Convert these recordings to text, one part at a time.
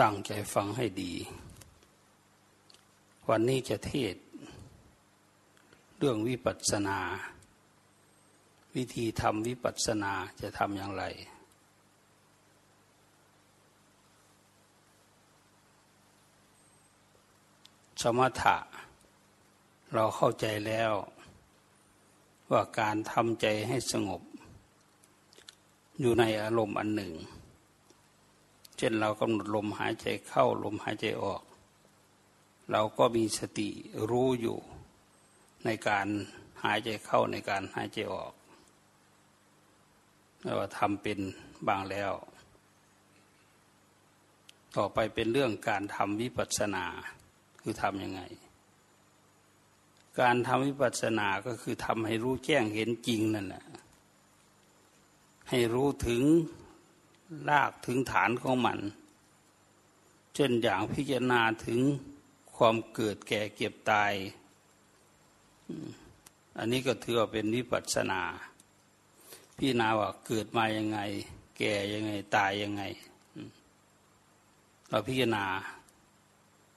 ตั้งใจฟังให้ดี วันนี้จะเทศ เรื่องวิปัสสนา วิธีทำวิปัสสนาจะทำอย่างไร สมถะ เราเข้าใจแล้ว ว่าการทำใจให้สงบ อยู่ในอารมณ์อันหนึ่ง เช่นเรากำหนดลมหายใจเข้าลมหายใจออก เราก็มีสติรู้อยู่ในการหายใจเข้าในการหายใจออกเราทำเป็นบางแล้ว ต่อไปเป็นเรื่องการทำวิปัสสนาคือทำยังไง การทำวิปัสสนาก็คือทำให้รู้แจ้งเห็นจริงนั่นแหละให้รู้ถึง ลากถึงฐานของมันเช่นอย่างพิจารณาถึงความเกิดแก่เก็บตาย อันนี้ก็ถือว่าเป็นวิปัสสนาพี่นาว่าเกิดมายังไง แก่ยังไงตายยังไง เราพิจารณา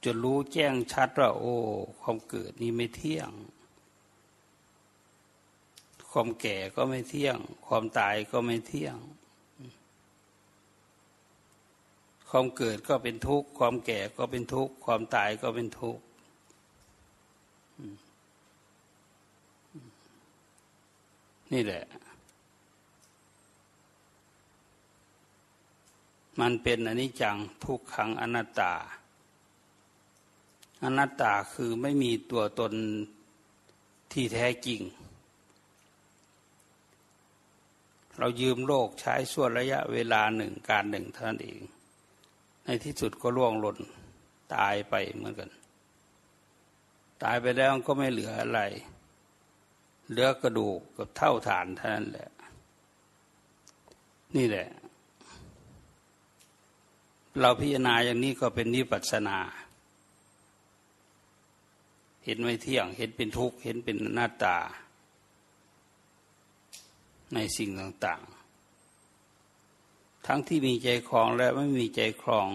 จนรู้แจ้งชัดว่าโอ้ความเกิดนี้ไม่เที่ยง ความแก่ก็ไม่เที่ยง ความตายก็ไม่เที่ยง ความเกิดก็เป็นทุกข์ ความแก่ก็เป็นทุกข์ ความตายก็เป็นทุกข์นี่แหละ มันเป็นอนิจจังทุกขังอนัตตา อนัตตาคือไม่มีตัวตนที่แท้จริง เรายืมโลกใช้ส่วนระยะเวลาหนึ่งการหนึ่งเท่านั้นเอง ในที่สุดก็ล่วงหล่นตายไปเหมือนกัน ตายไปแล้วก็ไม่เหลืออะไร เหลือกระดูกกับเท่าฐานเท่านั้นแหละ นี่แหละ เราพิจารณาอย่างนี้ก็เป็นนิปัสนา เห็นไม่เที่ยง เห็นเป็นทุกข์ เห็นเป็นหน้าตา ในสิ่งต่างๆ ทั้งที่มีใจคลองและไม่มีใจคลอง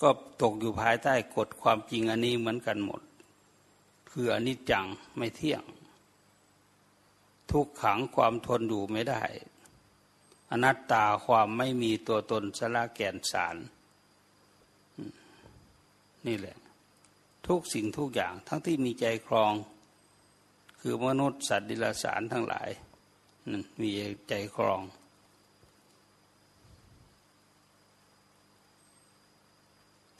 ก็ตกอยู่ภายใต้กฎความจริงอันนี้เหมือนกันหมด คืออนิจจังไม่เที่ยง ทุกขังความทนอยู่ไม่ได้ อนัตตาความไม่มีตัวตนสละแก่นสาร นี่แหละ ทุกสิ่งทุกอย่างทั้งที่มีใจครองคือมนุษย์สัตว์ดิลสารทั้งหลาย มีใจครอง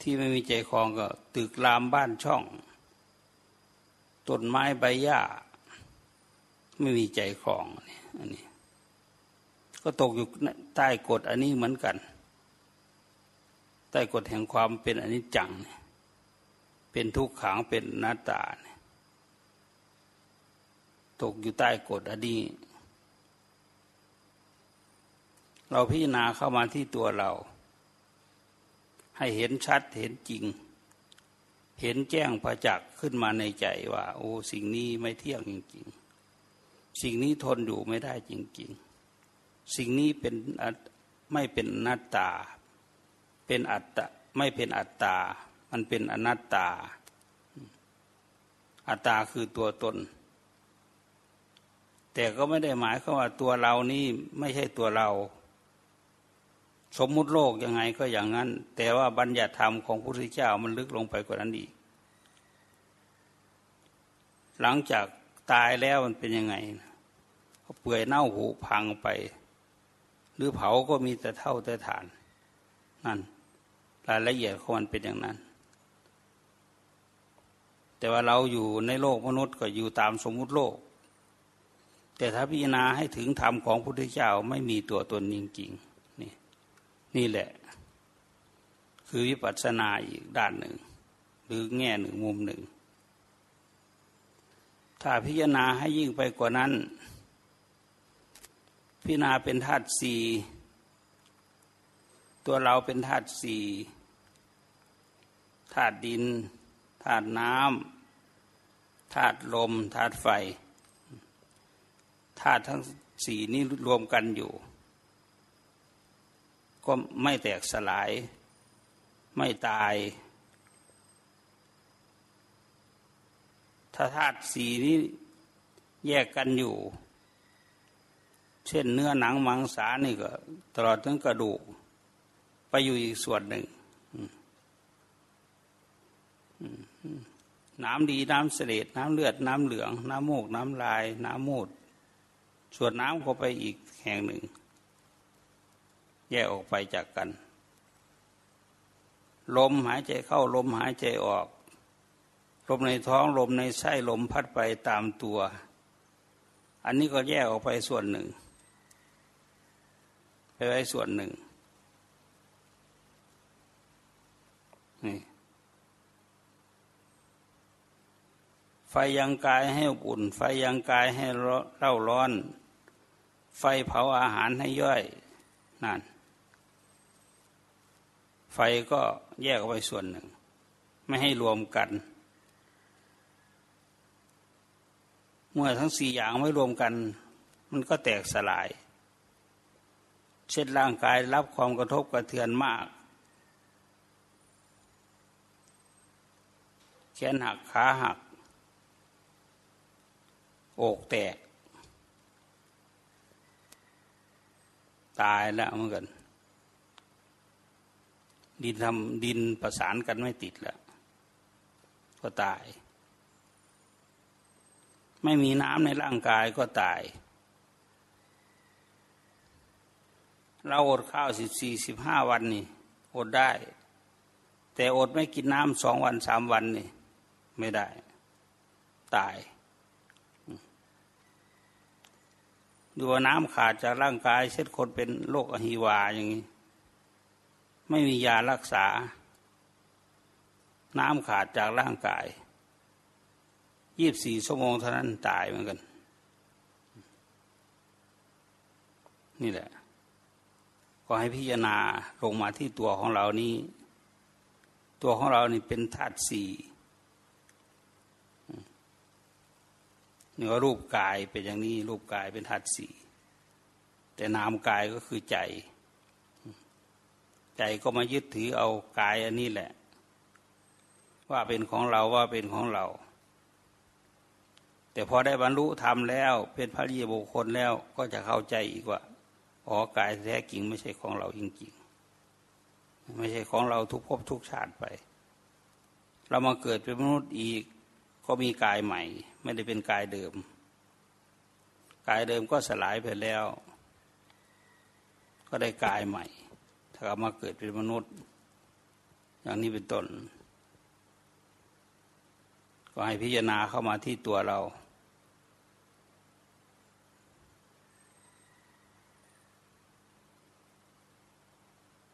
ที่ไม่มีใจครองก็ตึกรามบ้านช่องต้นไม้ใบหญ้า ไม่มีใจครองอันนี้ ก็ตกอยู่ใต้กฎอันนี้เหมือนกัน ใต้กฎแห่งความเป็นอนิจจัง เป็นทุกขังเป็นนาตา ตกอยู่ใต้กฎอันนี้ เราพิจารณาเข้ามาที่ตัวเรา ให้เห็นชัดเห็นจริง เห็นแจ้งประจักษ์ขึ้นมาในใจว่า โอ้สิ่งนี้ไม่เที่ยงจริง ๆ สิ่งนี้ทนอยู่ไม่ได้จริง ๆ สิ่งนี้เป็นไม่เป็นอนัตตา เป็นอัตตาไม่เป็นอัตตา มันเป็นอนัตตา อัตตาคือตัวตน แต่ก็ไม่ได้หมายความว่าตัวเรานี่ไม่ใช่ตัวเรา สมมุติโลกยังไงก็อย่างนั้น แต่ว่าบัญญัติธรรมของพระพุทธเจ้ามันลึกลงไปกว่านั้นอีก หลังจากตายแล้วมันเป็นยังไงเขาเปื่อยเน่าผุพังไป หรือเผาก็มีแต่เท่าแต่ฐาน นั่นรายละเอียดของมันเป็นอย่างนั้น แต่ว่าเราอยู่ในโลกมนุษย์ก็อยู่ตามสมมุติโลก แต่ถ้าพิจารณาให้ถึงธรรมของพระพุทธเจ้าไม่มีตัวตนจริงๆ นี่แหละ คือวิปัสสนาอีกด้านหนึ่ง หรือแง่หนึ่งมุมหนึ่ง ถ้าพิจารณาให้ยิ่งไปกว่านั้น พิจารณาเป็นธาตุสี่ตัวเราเป็นธาตุสี่ธาตุดินธาตุน้ำธาตุลมธาตุไฟธาตุทั้งสี่นี้รวมกันอยู่ ก็ไม่แตกสลาย ไม่ตาย ถ้าธาตุสีนี้แยกกันอยู่ เช่นเนื้อหนังมังสานี่ก็ ตลอดถึงกระดูก ไปอยู่อีกส่วนหนึ่งน้ำดีน้ำเสลดน้ำเลือด น้ำเหลือง น้ำโมก น้ำลาย น้ำมูดส่วนน้ำก็ไปอีกแห่งหนึ่ง แยกออกไปจากกัน ลมหายใจเข้าลมหายใจออก ลมในท้องลมในไส้ลมพัดไปตามตัว อันนี้ก็แยกออกไปส่วนหนึ่ง ไปไว้ส่วนหนึ่งนี่ไฟยังกายให้อุ่น ไฟยังกายให้เล่าร้อน ไฟเผาอาหารให้ย่อยนั่น ไฟก็แยกออกไปส่วนหนึ่ง ไม่ให้รวมกัน เมื่อทั้งสี่อย่างไม่รวมกัน มันก็แตกสลาย เช่นร่างกายรับความกระทบกระเทือนมาก แขนหักขาหัก อกแตก ตายแล้วเหมือนกัน ดินทำดินประสานกันไม่ติดแล้ว ก็ตาย ไม่มีน้ำในร่างกายก็ตาย เราอดข้าวสิบสี่สิบห้าวันนี่อดได้ แต่อดไม่กินน้ำสองวันสามวันนี่ ไม่ได้ ตายดูน้ำขาดจากร่างกายเช่นคนเป็นโรคอหิวาอย่างนี้ ไม่มียารักษา น้ำขาดจากร่างกายยี่บสี่ชั่วโมงเท่านั้นตายเหมือนกัน นี่แหละ ก็ให้พิจารณาลงมาที่ตัวของเรานี้ ตัวของเรานี่เป็นธาตุสี่นี่ว่ารูปกายเป็นอย่างนี้ รูปกายเป็นธาตุสี่แต่นามกายก็คือใจ ใจก็มายึดถือเอากายอันนี้แหละ ว่าเป็นของเราว่าเป็นของเรา แต่พอได้บรรลุธรรมแล้ว เป็นพระรีบุคคลแล้วก็จะเข้าใจอีกว่าอ๋อกายแท้จริงไม่ใช่ของเราจริงๆไม่ใช่ของเราทุกภพทุกชาติไป เรามาเกิดเป็นมนุษย์อีกก็มีกายใหม่ ไม่ได้เป็นกายเดิม กายเดิมก็สลายไปแล้ว ก็ได้กายใหม่ กลับมาเกิดเป็นมนุษย์ อย่างนี้เป็นต้น ก็ให้พิจารณาเข้ามาที่ตัวเรา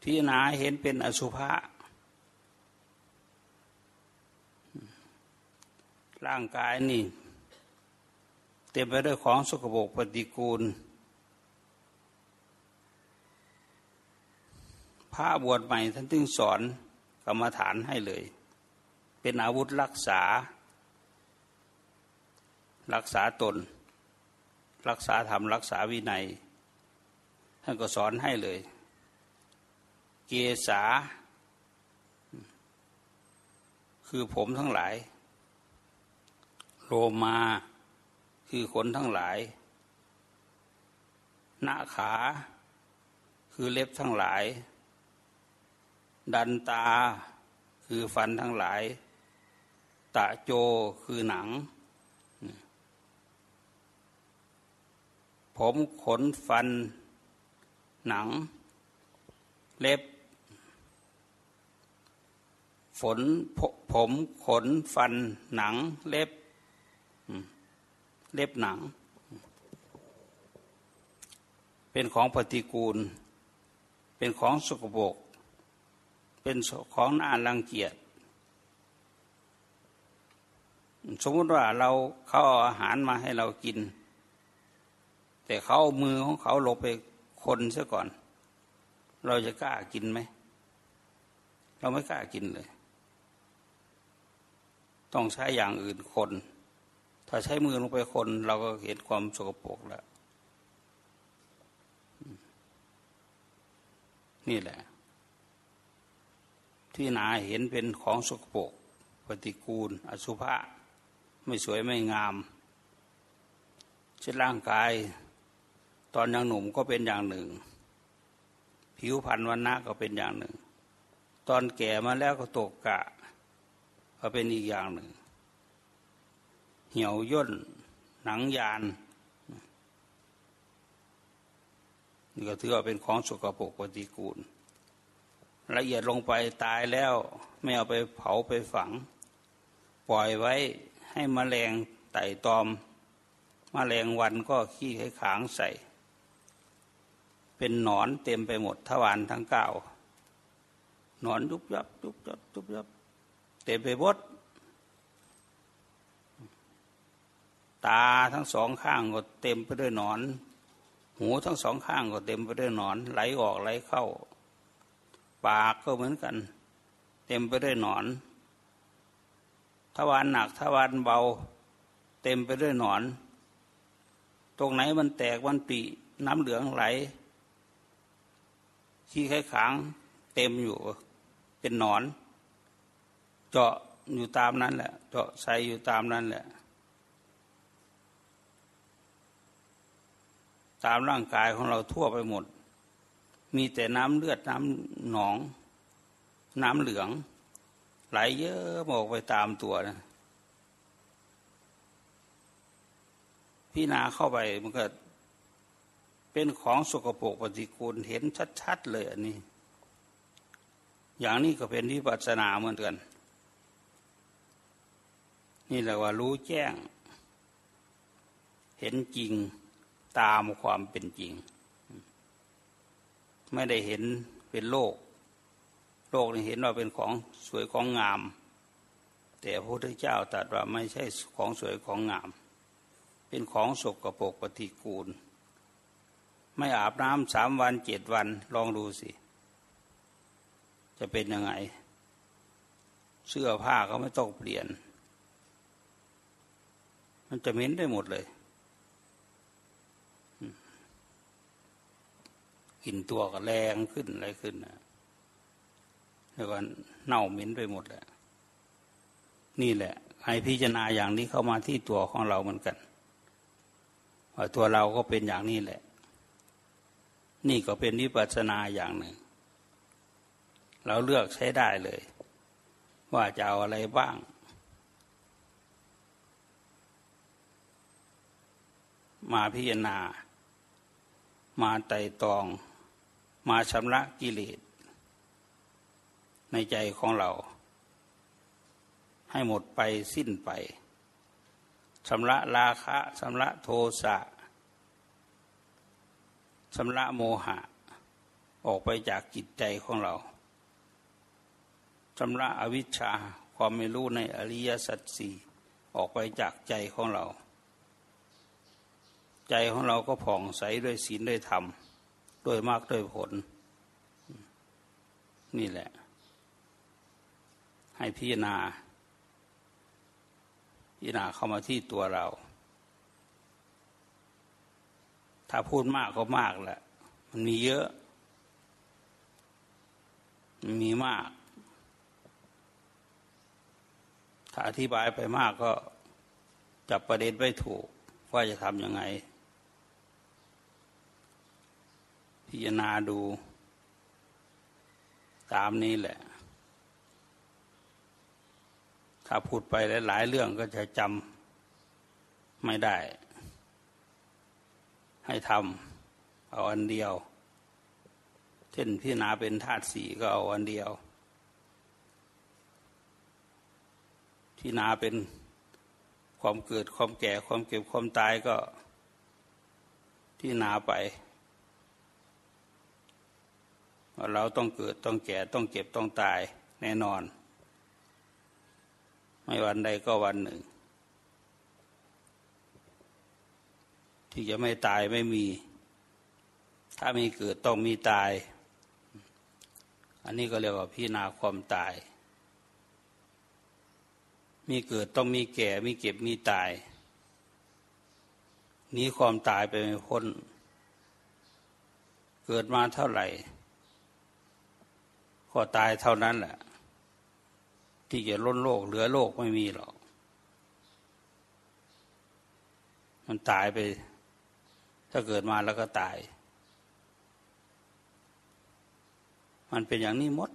พิจารณาเห็นเป็นอสุภะร่างกายนี่ เต็มไปด้วยของสกปรกปฏิกูล ระบวชใหม่ท่านจึงสอนกรรมฐานให้เลย เป็นอาวุธรักษา รักษาตน รักษาธรรม รักษาวินัย ท่านก็สอนให้เลย เกษา คือผมทั้งหลาย โลมาคือขนทั้งหลายหน้าขา คือเล็บทั้งหลาย ดันตาคือฟันทั้งหลาย ตะโจคือหนัง ผมขนฟันหนัง เล็บ ฝนผมขนฟันหนัง เล็บ เล็บหนัง เป็นของปฏิกูล เป็นของสกปรก เป็นของน่ารังเกียจ สมมติว่าเราเขาเอาอาหารมาให้เรากิน แต่เขาเอามือของเขาลงไปคนซะก่อน เราจะกล้ากินไหม เราไม่กล้ากินเลย ต้องใช้อย่างอื่นคน ถ้าใช้มือลงไปคน เราก็เห็นความสกปรกแล้วนี่แหละ ที่นาเห็นเป็นของสกปรกปฏิกูล อสุภะไม่สวยไม่งามเช่นร่างกาย ตอนยังหนุ่มก็เป็นอย่างหนึ่ง ผิวพรรณวันนะก็เป็นอย่างหนึ่ง ตอนแก่มาแล้วก็ตกกะ ก็เป็นอีกอย่างหนึ่ง เหี่ยวย่น หนังยานนี่ก็ถือว่าเป็นของสกปรกปฏิกูล ละเอียดลงไปตายแล้วไม่เอาไปเผาไปฝัง ปล่อยไว้ให้มแมลงไต่ตอมมแมลงวันก็ขี้ให้ขางใส่ เป็นหนอนเต็มไปหมดทวารทั้งเก้าหนอนยุบยับยุบยับยุบยับเต็มไปหมดตาทั้งสองข้างก็เต็มไปด้วยหนอน หูทั้งสองข้างก็เต็มไปด้วยหนอน ไหลออกไหลเข้า ปากก็เหมือนกัน เต็มไปด้วยหนอนทวารหนักทวารเบา เต็มไปด้วยหนอน ตรงไหนมันแตกมันปีน้ำเหลืองไหลขี้ไข้ขางเต็มอยู่เป็นหนอน เจาะอยู่ตามนั้นแหละ เจาะใส่อยู่ตามนั้นแหละ ตามร่างกายของเราทั่วไปหมด มีแต่น้ำเลือดน้ำหนอง น้ำเหลือง ไหลเยอะมอกไปตามตัวนะพี่นาเข้าไปมันก็เป็นของสกปรกปฏิกูลเห็นชัดๆเลยอันนี้ อย่างนี้ก็เป็นที่ปัสนาเหมือนกัน นี่แหละว่ารู้แจ้ง เห็นจริงตามความเป็นจริง ไม่ได้เห็นเป็นโลก โลกนี่เห็นว่าเป็นของสวยของงาม แต่พระพุทธเจ้าตรัสว่าไม่ใช่ของสวยของงาม เป็นของสกรปรกปฏิกูล ไม่อาบน้ำสามวันเจ็ดวันลองดูสิ จะเป็นยังไง เสื้อผ้าก็ไม่ต้องเปลี่ยน มันจะเหม็นได้หมดเลย กินตัวก็แรงขึ้นอะไรขึ้นนะแล้วก็เน่าเหม็นไปหมดแหละนี่แหละให้พิจารณาอย่างนี้เข้ามาที่ตัวของเราเหมือนกันว่าตัวเราก็เป็นอย่างนี้แหละ นี่ก็เป็นวิปัสสนาอย่างหนึ่ง เราเลือกใช้ได้เลย ว่าจะเอาอะไรบ้าง มาพิจารณา มาไต่ตอง มาชำระกิเลสในใจของเรา ให้หมดไปสิ้นไปชำระราคะชำระโทสะชำระโมหะ ออกไปจากจิตใจของเราชำระอวิชชาความไม่รู้ในอริยสัจสี่ออกไปจากใจของเรา ใจของเราก็ผ่องใสด้วยศีลด้วยธรรม ด้วยมากด้วยผล นี่แหละ ให้พิจารณา พิจารณาเข้ามาที่ตัวเรา ถ้าพูดมากก็มากแหละ มันมีเยอะ มันมีมาก ถ้าอธิบายไปมากก็จับประเด็นไม่ถูก ว่าจะทำยังไง พิจารณาดู ตามนี้แหละ ถ้าพูดไปหลายๆเรื่องก็จะจำไม่ได้ ให้ทำเอาอันเดียว เช่นพิจารณาเป็นธาตุสี่ก็เอาอันเดียวพิจารณาเป็นความเกิดความแก่ความเก็บความตายก็พิจารณาไป เราต้องเกิดต้องแก่ต้องเก็บต้องตายแน่นอน ไม่วันใดก็วันหนึ่ง ที่จะไม่ตายไม่มี ถ้ามีเกิดต้องมีตาย อันนี้ก็เรียกว่าพิจารณาความตาย มีเกิดต้องมีแก่มีเก็บมีตายนี้ความตายไปไม่พ้น เกิดมาเท่าไหร่ ก็ตายเท่านั้นแหละ ที่จะล้นโลก เหลือโลกไม่มีหรอก มันตายไป ถ้าเกิดมาแล้วก็ตาย มันเป็นอย่างนี้มด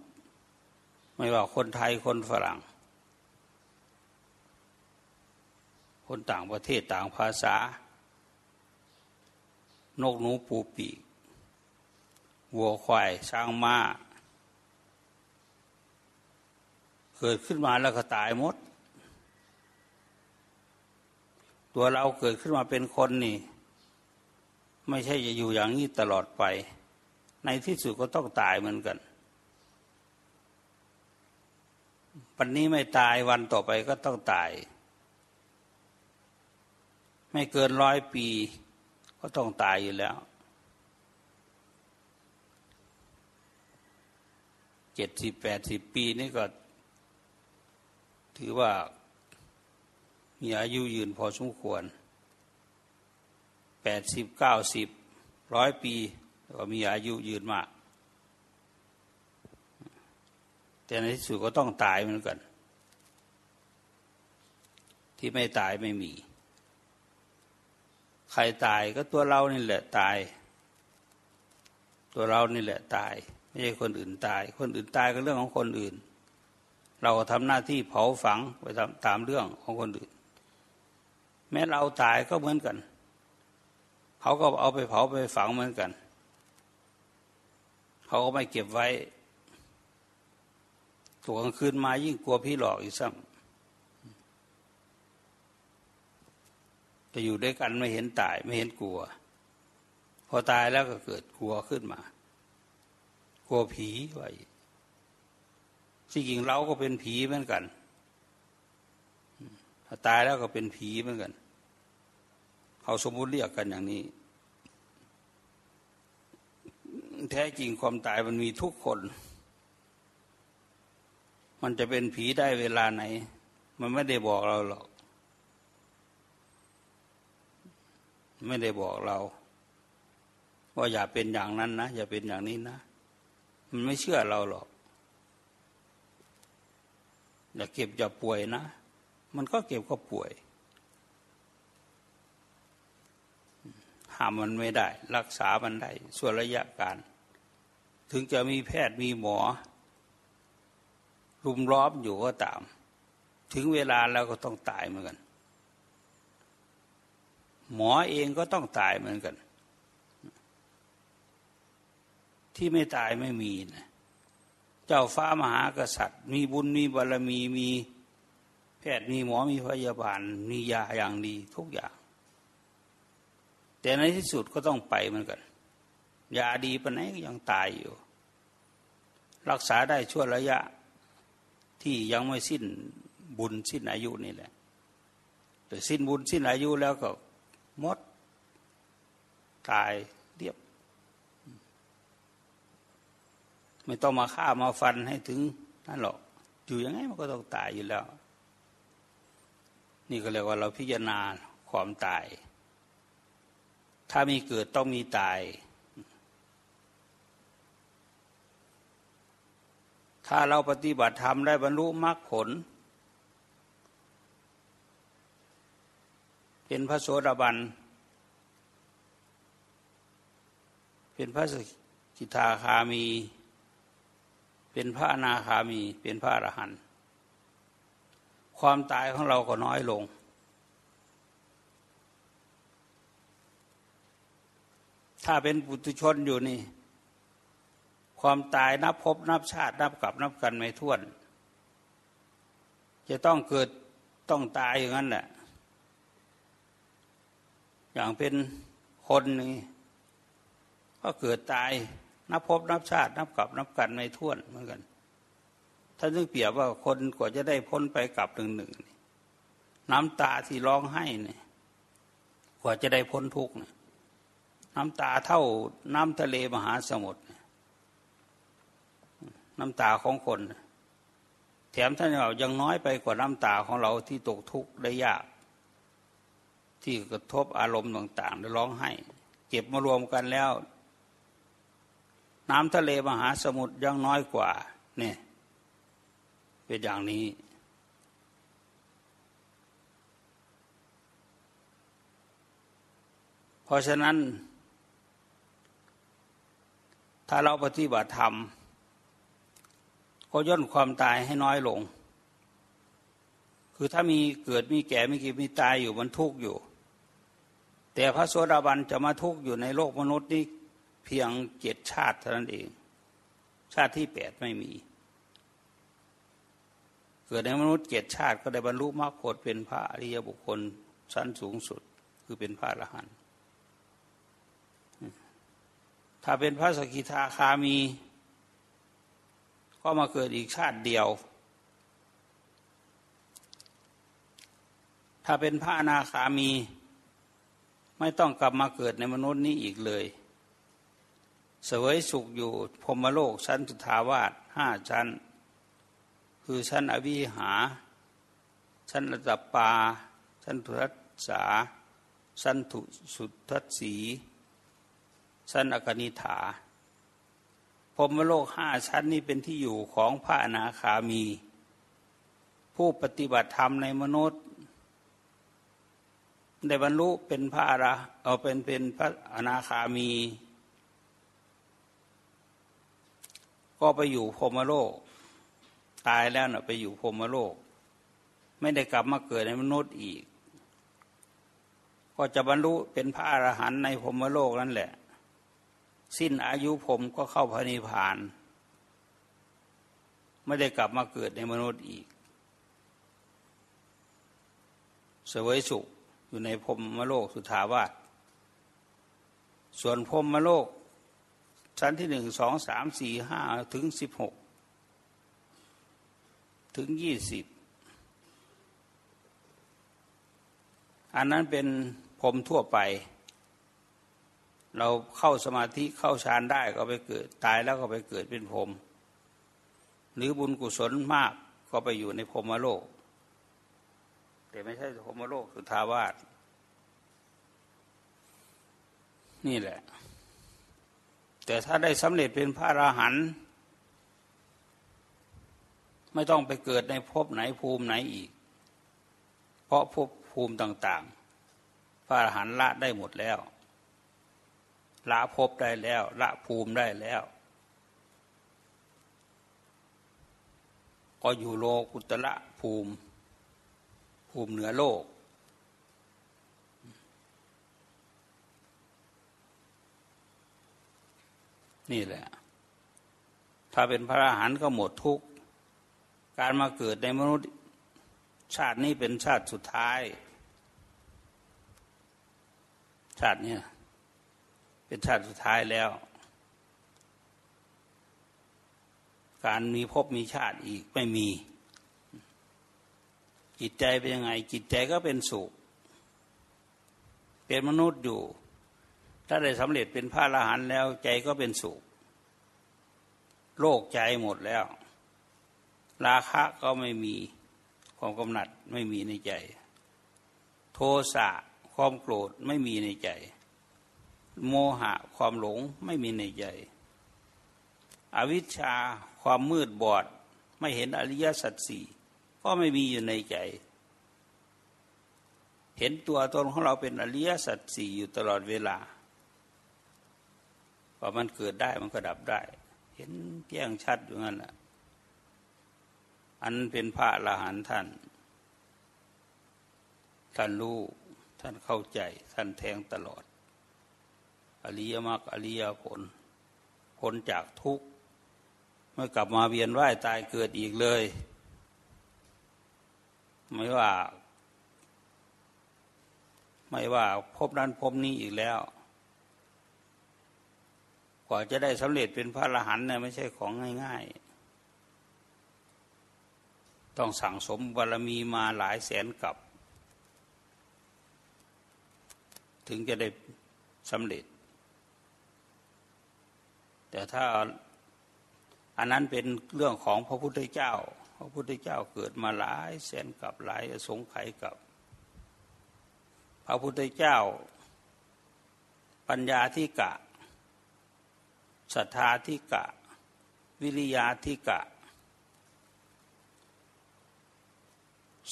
ไม่ว่าคนไทยคนฝรั่ง คนต่างประเทศต่างภาษา นกหนูปูปีกวัวควายช้างม้า เกิดขึ้นมาแล้วก็ตายหมด ตัวเราเกิดขึ้นมาเป็นคนนี่ ไม่ใช่จะอยู่อย่างนี้ตลอดไป ในที่สุดก็ต้องตายเหมือนกันวันนี้ไม่ตายวันต่อไปก็ต้องตาย ไม่เกินร้อยปี ก็ต้องตายอยู่แล้ว เจ็ดสิบแปดสิบปีนี่ก็ ถือว่ามีอายุยืนพอสมควรแปดสิบเก้าสิบร้อยปีก็มีอายุยืนมาก แต่ในที่สุดก็ต้องตายเหมือนกัน ที่ไม่ตายไม่มี ใครตายก็ตัวเรานี่แหละตาย ตัวเรานี่แหละตาย ไม่ใช่คนอื่นตาย คนอื่นตายก็เรื่องของคนอื่น เราทำหน้าที่เผาฝังไปตามตามเรื่องของคนอื่น แม้เราตายก็เหมือนกันเขาก็เอาไปเผาไปฝังเหมือนกัน เขาก็ไม่เก็บไว้ตัวกลางคืนมายิ่งกลัวพี่หลอกอีกซ้ำจะอยู่ด้วยกันไม่เห็นตายไม่เห็นกลัว พอตายแล้วก็เกิดกลัวขึ้นมา กลัวผีไว้ ที่จริงเราก็เป็นผีเหมือนกันถ้าตายแล้วก็เป็นผีเหมือนกัน เขาสมมติเรียกกันอย่างนี้ แท้จริงความตายมันมีทุกคน มันจะเป็นผีได้เวลาไหน มันไม่ได้บอกเราหรอก ไม่ได้บอกเรา ว่าอย่าเป็นอย่างนั้นนะ อย่าเป็นอย่างนี้นะ มันไม่เชื่อเราหรอก อย่าเก็บอย่าป่วยนะ มันก็เก็บก็ป่วย ห้ามมันไม่ได้ รักษามันได้ ส่วนระยะการ ถึงจะมีแพทย์มีหมอ รุมล้อมอยู่ก็ตาม ถึงเวลาแล้วก็ต้องตายเหมือนกัน หมอเองก็ต้องตายเหมือนกัน ที่ไม่ตายไม่มีนะ เจ้าฟ้ามหากษัตริย์ มีบุญมีบารมีมีแพทย์มีหมอมีพยาบาล มียาอย่างดีทุกอย่าง แต่ในที่สุดก็ต้องไปเหมือนกัน ยาดีปนไหนก็ยังตายอยู่ รักษาได้ชั่วระยะที่ยังไม่สิ้นบุญสิ้นอายุนี่แหละ แต่สิ้นบุญสิ้นอายุแล้วก็มดตายเรียบ ไม่ต้องมาฆ่ามาฟันให้ถึงนั่นหรอก อยู่ยังไงมันก็ต้องตายอยู่แล้ว นี่ก็เรียกว่าเราพิจารณาความตาย ถ้ามีเกิดต้องมีตาย ถ้าเราปฏิบัติธรรมได้บรรลุมรรคผล เป็นพระโสดาบัน เป็นพระสกิทาคามี เป็นพระอนาคามี เป็นพระอรหันต์ความตายของเราก็น้อยลง ถ้าเป็นปุถุชนอยู่นี่ ความตายนับพบนับชาติ นับกลับนับกันไม่ท้วน จะต้องเกิดต้องตายอย่างนั้นแหละ อย่างเป็นคนนี่ก็เกิดตาย นับพบนับชาติ นับกลับนับกันไม่ท้วนเหมือนกันท่านจึงเปรียบว่าคนกว่าจะได้พ้นไปกลับหนึ่งหนึ่งน้ำตาที่ร้องไห้เนี่ย กว่าจะได้พ้นทุกข์เนี่ยน้ำตาเท่าน้ำทะเลมหาสมุทรน้ำตาของคน แถมท่านเรายังน้อยไปกว่าน้ำตาของเราที่ตกทุกข์ได้ยาก ที่กระทบอารมณ์ต่างๆ ได้ร้องไห้ เก็บมารวมกันแล้ว น้ำทะเลมหาสมุทรยังน้อยกว่าเนี่ยเป็นอย่างนี้ เพราะฉะนั้น ถ้าเราปฏิบัติธรรม ก็ย่นความตายให้น้อยลง คือถ้ามีเกิดมีแก่มีกิมีตายอยู่มันทุกข์อยู่ แต่พระโสดาบันจะมาทุกข์อยู่ในโลกมนุษย์นี้ เพียงเจ็ดชาติเท่านั้นเอง ชาติที่แปดไม่มี เกิดในมนุษย์เจ็ดชาติก็ได้บรรลุมรรคผลเป็นพระอริยบุคคลชั้นสูงสุดคือเป็นพระอรหันต์ถ้าเป็นพระสกิทาคามี ก็มาเกิดอีกชาติเดียว ถ้าเป็นพระอนาคามี ไม่ต้องกลับมาเกิดในมนุษย์นี้อีกเลย สวยสุขอยู่พรมโลกชั้นสุทาวาสห้าชั้น คือชั้นอวิหา ชั้นระดับปา ชั้นทุรัสาชั้นถุสุทัศสีชั้นอกนิฐาพรมโลกห้าชั้นนี้เป็นที่อยู่ของพระอนาคามี ผู้ปฏิบัติธรรมในมนุษย์ได้บรรลุเป็นพระอรเอาเป็นเป็นพระอนาคามี ก็ไปอยู่พรมโลก ตายแล้วนะ่ะไปอยู่พรมโลก ไม่ได้กลับมาเกิดในมนุษย์อีก ก็จะบรรลุเป็นพระอรหันต์ในพรมโลกนั่นแหละ สิ้นอายุผมก็เข้าพระนิพพาน ไม่ได้กลับมาเกิดในมนุษย์อีกสวยสุขอยู่ในพรมโลกสุทาวาสส่วนพรมโลก ชั้นที่หนึ่งสองสามสี่ห้าถึงสิบหกถึงยี่สิบอันนั้นเป็นพรมทั่วไป เราเข้าสมาธิเข้าฌานได้ก็ไปเกิด ตายแล้วก็ไปเกิดเป็นพรมหรือบุญกุศลมากก็ไปอยู่ในพรมโลก แต่ไม่ใช่พรมโลกสุทาวาสนี่แหละ แต่ถ้าได้สำเร็จเป็นพระอราหันต์ไม่ต้องไปเกิดในภพไหนภูมิไหนอีก เพราะภพภูมิต่าง ๆ พระอรหันต์ละได้หมดแล้ว ละภพได้แล้ว ละภูมิได้แล้ว ก็อยู่โลกุตละภูมิ ภูมิเหนือโลก นี่แหละ ถ้าเป็นพระอรหันต์ก็หมดทุกข์ การมาเกิดในมนุษย์ชาตินี้เป็นชาติสุดท้าย ชาตินี้เป็นชาติสุดท้ายแล้ว การมีภพมีชาติอีกไม่มี จิตใจเป็นยังไง จิตใจก็เป็นสุข เป็นมนุษย์อยู่ ถ้าได้สำเร็จเป็นพระอรหันต์แล้วใจก็เป็นสุข โลกใจหมดแล้ว ราคะก็ไม่มีความกำหนัดไม่มีในใจ โทสะความโกรธไม่มีในใจ โมหะความหลงไม่มีในใจ อวิชชาความมืดบอด ไม่เห็นอริยสัจสี่ก็ไม่มีอยู่ในใจ เห็นตัวตนของเราเป็นอริยสัจสี่อยู่ตลอดเวลา พอมันเกิดได้มันก็ดับได้ เห็นแจ้งชัดอยู่นั่นแหละอันเป็นพระอรหันต์ท่าน ท่านรู้ ท่านเข้าใจ ท่านแทงตลอด อริยมรรคอริยผลพ้นจากทุกข์ไม่กลับมาเวียนว่ายตายเกิดอีกเลย ไม่ว่า ไม่ว่าพบนั้นพบนี้อีกแล้ว กว่าจะได้สำเร็จเป็นพระอรหันต์เนี่ยไม่ใช่ของง่าย ๆ ต้องสั่งสมบารมีมาหลายแสนกับ ถึงจะได้สำเร็จ แต่ถ้าอันนั้นเป็นเรื่องของพระพุทธเจ้า พระพุทธเจ้าเกิดมาหลายแสนกับหลายสงไขยกับ พระพุทธเจ้า ปัญญาที่กะ ศรัทธาธิกะ วิริยาธิกะ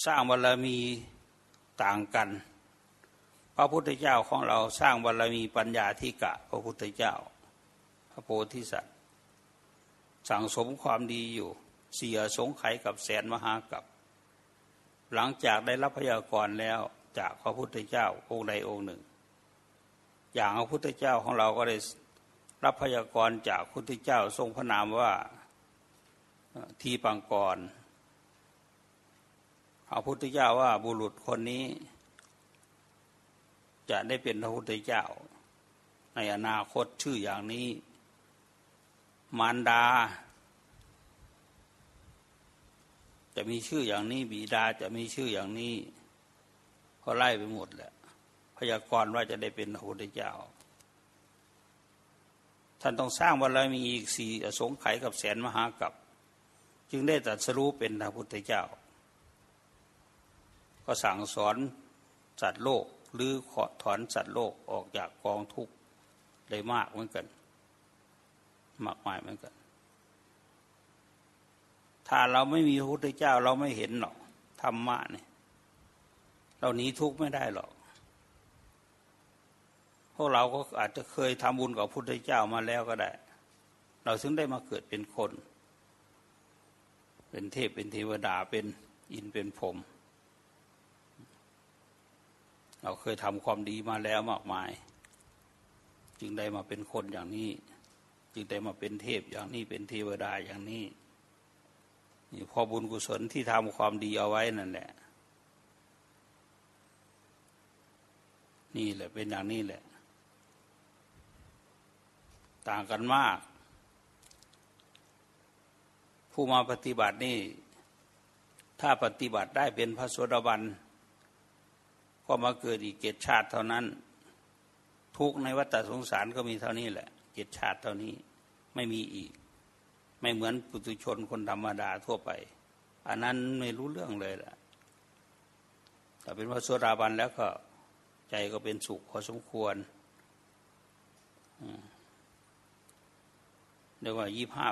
สร้างบารรมีต่างกัน พระพุทธเจ้าของเราสร้างบารรมีปัญญาธิกะ พระพุทธเจ้า พระโพธิสัตว์ สั่งสมความดีอยู่ เสียสงไขกับแสนมหากับ หลังจากได้รับพยากรแล้วจากพระพุทธเจ้าองค์ใดองค์หนึ่ง อย่างพระพุทธเจ้าของเราก็ได้ รับพยากรจากพระพุทธเจ้าทรงพระนามว่าทีปังกรพระพุทธเจ้าว่าบุรุษคนนี้ จะได้เป็นพระพุทธเจ้า ในอนาคตชื่ออย่างนี้ มารดา จะมีชื่ออย่างนี้ บิดาจะมีชื่ออย่างนี้ก็ไล่ไปหมดแหละพยากรณ์ว่าจะได้เป็นพระพุทธเจ้า ท่านต้องสร้างบารมีอีกสี่อสงไขยกับแสนมหากับ จึงได้ตรัสรู้เป็นพระพุทธเจ้า ก็สั่งสอนสัตว์โลกหรือขอถอนสัตว์โลกออกจากกองทุกข์ได้มากเหมือนกันมากมายเหมือนกัน ถ้าเราไม่มีพระพุทธเจ้าเราไม่เห็นหรอกธรรมะเนี่ยเราหนีทุกข์ไม่ได้หรอก พวกเราก็อาจจะเคยทำบุญกับพระพุทธเจ้ามาแล้วก็ได้ เราถึงได้มาเกิดเป็นคน เป็นเทพเป็นเทวดาเป็นอินเป็นพรมเราเคยทำความดีมาแล้วมากมาย จึงได้มาเป็นคนอย่างนี้ จึงได้มาเป็นเทพอย่างนี้เป็นเทวดาอย่างนี้นี่พอบุญกุศลที่ทำความดีเอาไว้นั่นแหละ นี่แหละเป็นอย่างนี้แหละ ต่างกันมาก ผู้มาปฏิบัตินี่ ถ้าปฏิบัติได้เป็นพระโสดาบัน ก็มาเกิดอีกเกตชาติเท่านั้น ทุกในวัฏสงสารก็มีเท่านี้แหละ เกตชาติเท่านี้ไม่มีอีก ไม่เหมือนปุถุชนคนธรรมดาทั่วไป อันนั้นไม่รู้เรื่องเลยล่ะแต่เป็นพระโสดาบันแล้วก็ใจก็เป็นสุขพอสมควร เรียกว่ายี่ห้า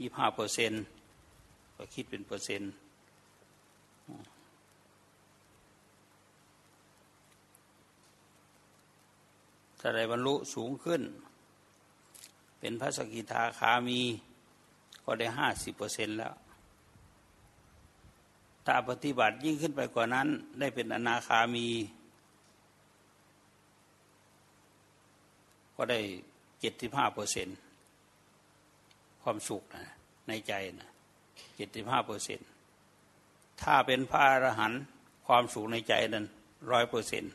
ยี่ห้าเปอร์เซ็นต์ก็คิดเป็นเปอร์เซ็นต์ถ้าได้บรรลุสูงขึ้น เป็นพระสกิทาคามีก็ได้ห้าสิบเปอร์เซ็นต์แล้ว ถ้าปฏิบัติยิ่งขึ้นไปกว่านั้น ได้เป็นอนาคามี ก็ได้ เจ็ดสิบห้าเปอร์เซ็นความสุขนะในใจนะเจ็ดสิบห้าเปอร์เซ็นถ้าเป็นพระอรหันต์ความสุขในใจนั้นร้อยเปอร์เซ็นต์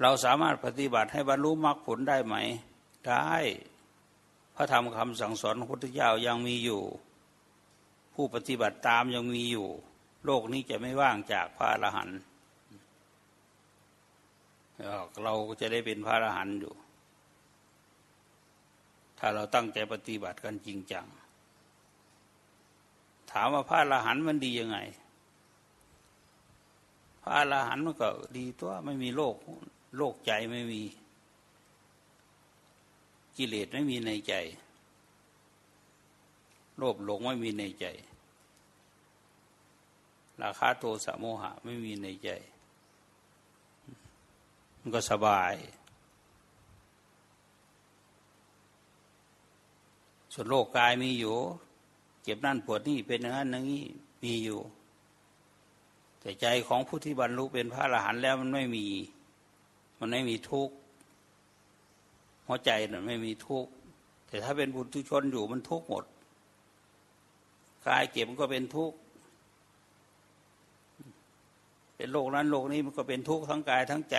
เราสามารถปฏิบัติให้บรรลุมรรคผลได้ไหม ได้ พระธรรมคำสั่งสอนของพระพุทธเจ้ายังมีอยู่ ผู้ปฏิบัติตามยังมีอยู่ โลกนี้จะไม่ว่างจากพระอรหันต์ เราจะได้เป็นพระอรหันต์อยู่ ถ้าเราตั้งใจปฏิบัติกันจริงจัง ถามว่าพระอรหันต์มันดียังไง พระอรหันต์มันก็ดีตัวไม่มีโลกโลกใจไม่มี กิเลสไม่มีในใจโลภหลงไม่มีในใจ ราคาโทสะโมหะไม่มีในใจ มันก็สบาย ส่วนโลกกายมีอยู่ เจ็บนั่นปวดนี่เป็นอย่างนั้นอย่างนี้มีอยู่ แต่ใจของผู้ที่บรรลุเป็นพระอรหันต์แล้วมันไม่มี มันไม่มีทุกข์หัวใจน่ะไม่มีทุกข์แต่ถ้าเป็นบุตรชนอยู่มันทุกข์หมดกายเก็บมันก็เป็นทุกข์เป็นโลกนั้นโลกนี้มันก็เป็นทุกข์ทั้งกายทั้งใจ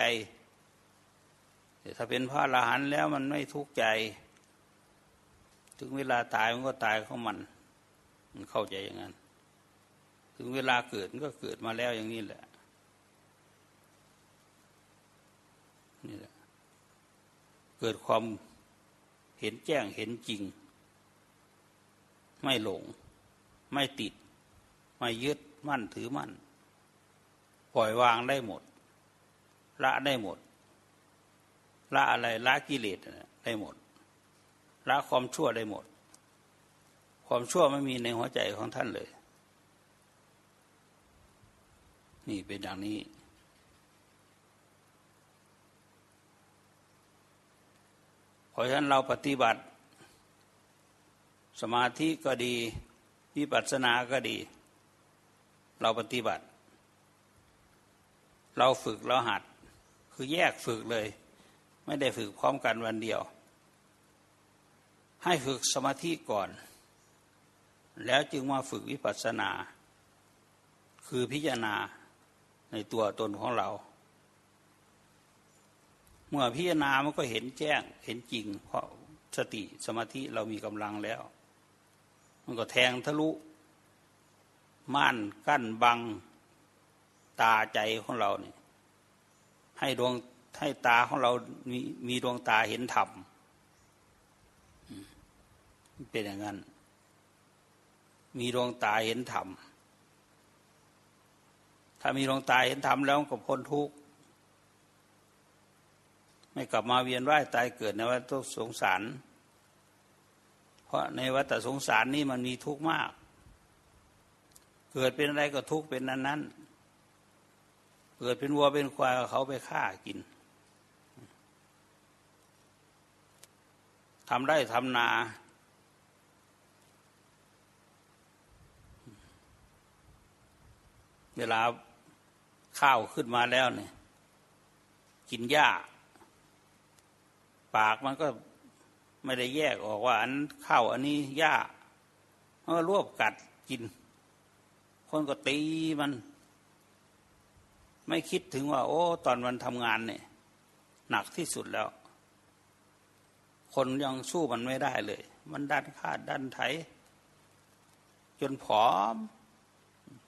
ถ้าเป็นพระอรหันต์แล้วมันไม่ทุกข์ใจ ถึงเวลาตายมันก็ตายของมัน มันเข้าใจอย่างนั้น ถึงเวลาเกิดมันก็เกิดมาแล้วอย่างนี้แหละ นี่แหละ เกิดความเห็นแจ้งเห็นจริง ไม่หลง ไม่ติด ไม่ยึดมั่นถือมั่น ปล่อยวางได้หมด ละได้หมด ละอะไรละกิเลสได้หมด ละความชั่วได้หมด ความชั่วไม่มีในหัวใจของท่านเลย นี่เป็นอย่างนี้ เพราะฉะนั้นเราปฏิบัติ สมาธิก็ดีวิปัสสนาก็ดี เราปฏิบัติ เราฝึกเราหัด คือแยกฝึกเลย ไม่ได้ฝึกพร้อมกันวันเดียว ให้ฝึกสมาธิก่อน แล้วจึงมาฝึกวิปัสสนา คือพิจารณาในตัวตนของเรา เมื่อพิจารณามันก็เห็นแจ้งเห็นจริง เพราะสติสมาธิเรามีกำลังแล้ว มันก็แทงทะลุ ม่านกั้นบังตาใจของเราเนี่ยให้ดวง ให้ตาของเรามีมีดวงตาเห็นธรรมเป็นอย่างนั้น มีดวงตาเห็นธรรมถ้ามีดวงตาเห็นธรรมแล้วก็พ้นทุกข์ไม่กลับมาเวียนว่ายตายเกิดในวัฏสงสาร เพราะในวัฏสงสารนี่มันมีทุกข์มาก เกิดเป็นอะไรก็ทุกข์เป็นนั้นนั้นเกิดเป็นวัวเป็นควายเขาไปฆ่ากิน ทำได้ทำนา เวลาข้าวขึ้นมาแล้วเนี่ย กินหญ้า ปากมันก็ไม่ได้แยกออกว่า อันข้าวอันนี้หญ้ามันก็รวบกัดกิน คนก็ตีมัน ไม่คิดถึงว่า โอ้ ตอนมันทำงานเนี่ย หนักที่สุดแล้ว คนยังสู้มันไม่ได้เลย มันดันขาดดันไถ จนผอม